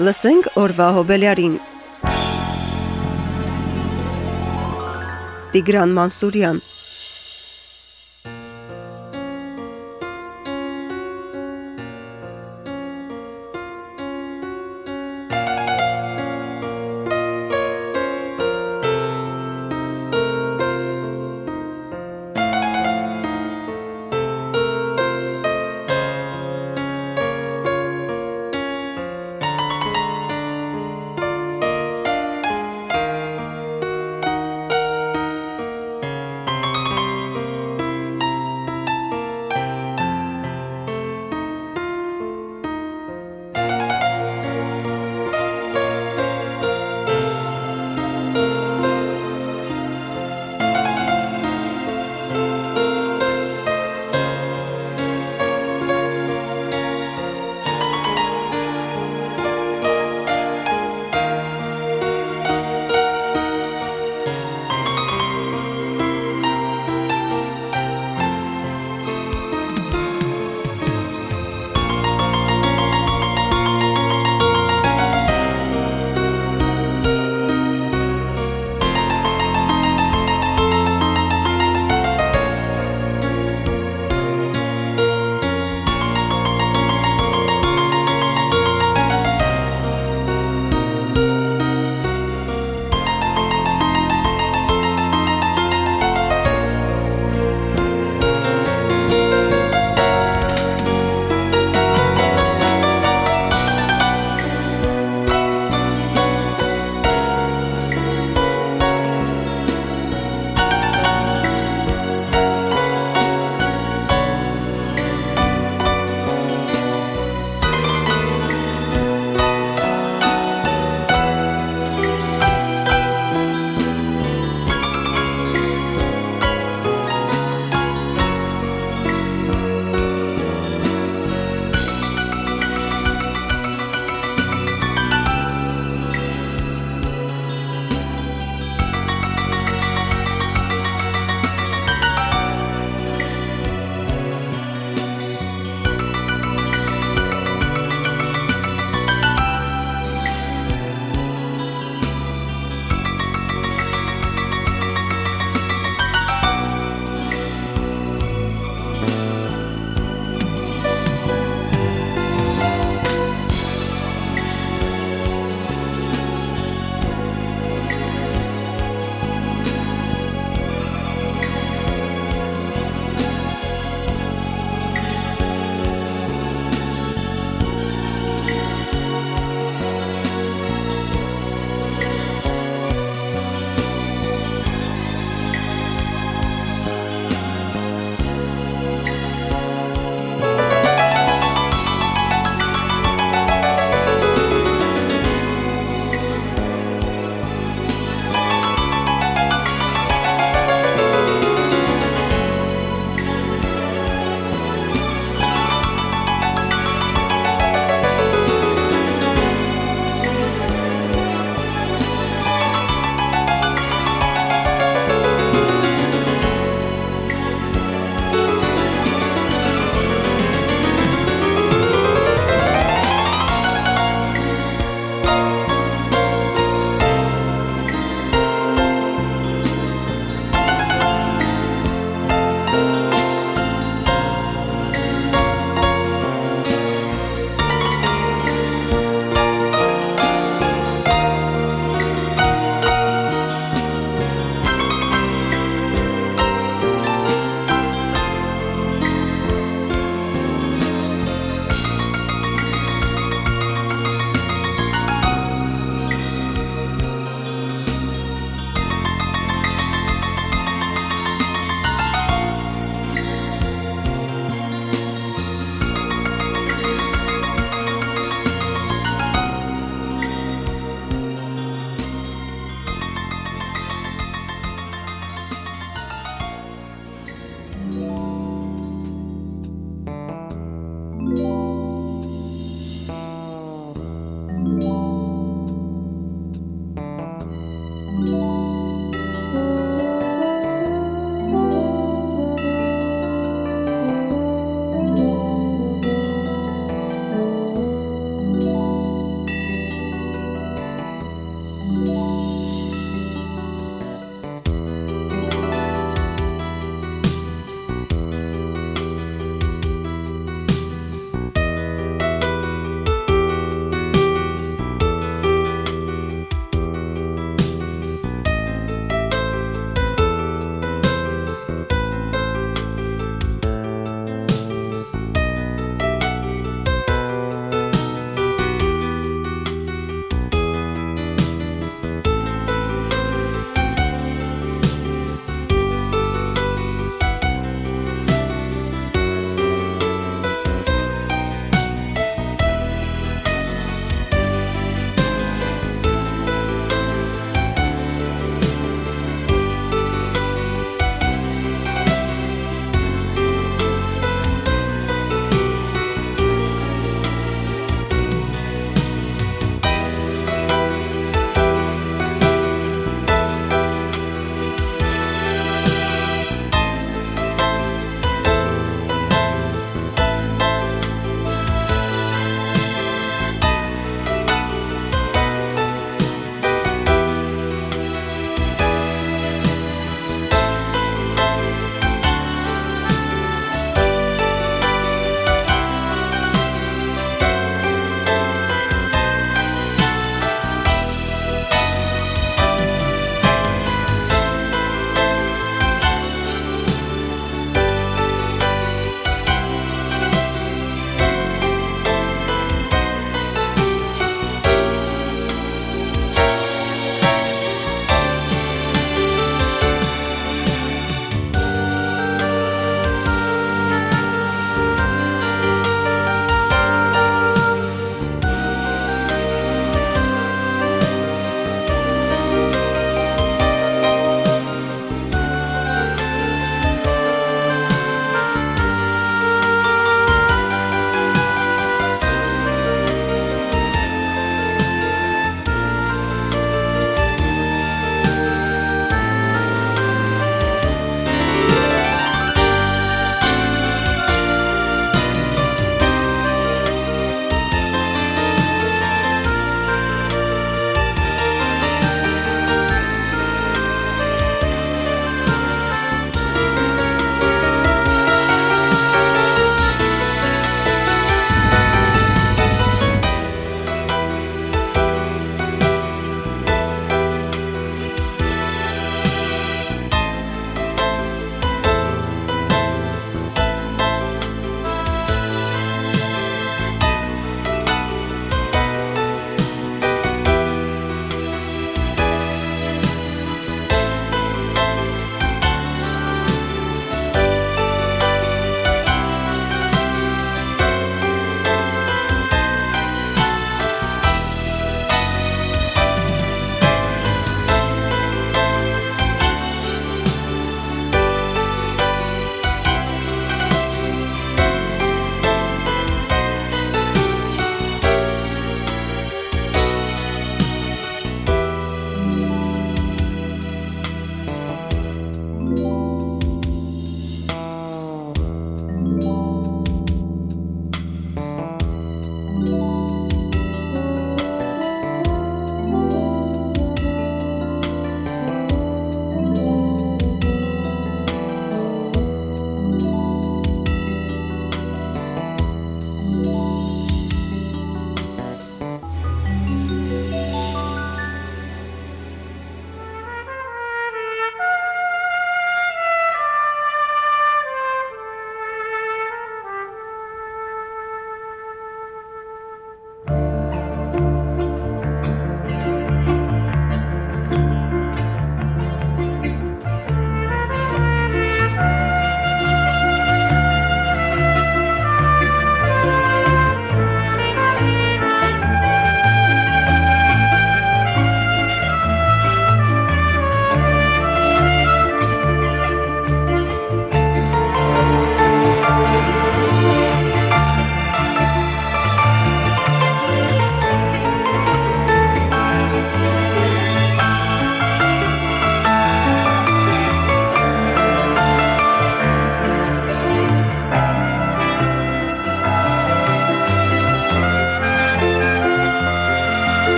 Լսենք օրվա հոբելյարին։ Տիգրան Մանսուրյան